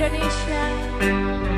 Indonesia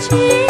Yes.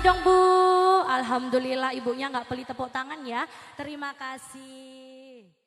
Dong Bu. Alhamdulillah ibunya nggak pelit tepuk tangan ya. Terima kasih.